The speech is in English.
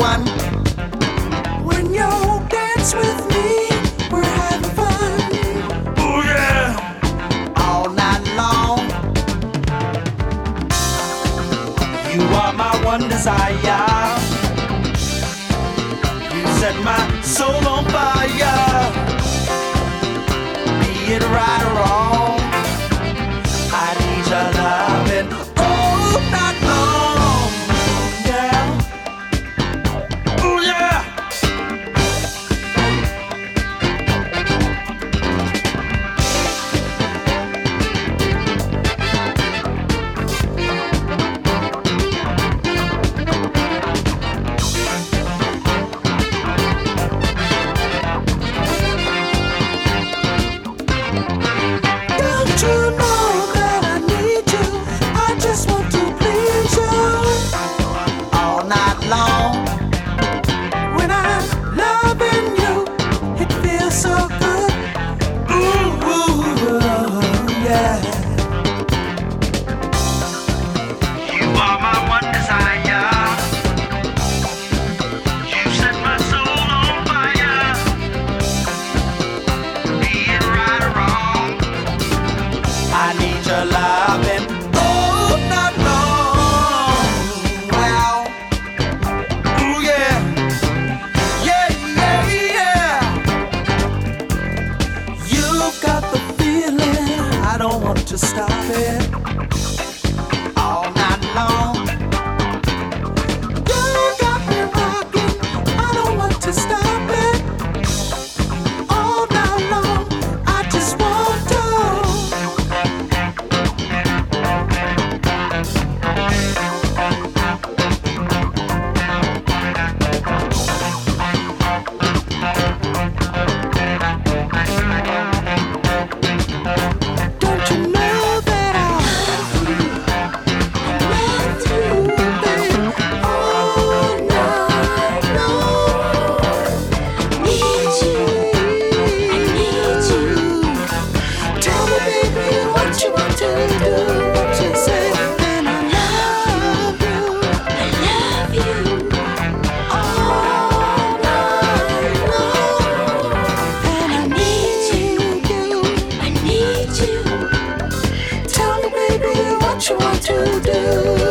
When you dance with me, we're having fun. Oh, yeah, all night long. You are my one desire. You set my soul on fire. Be it right or wrong. Got the feeling. I don't want to stop it. what you want to do.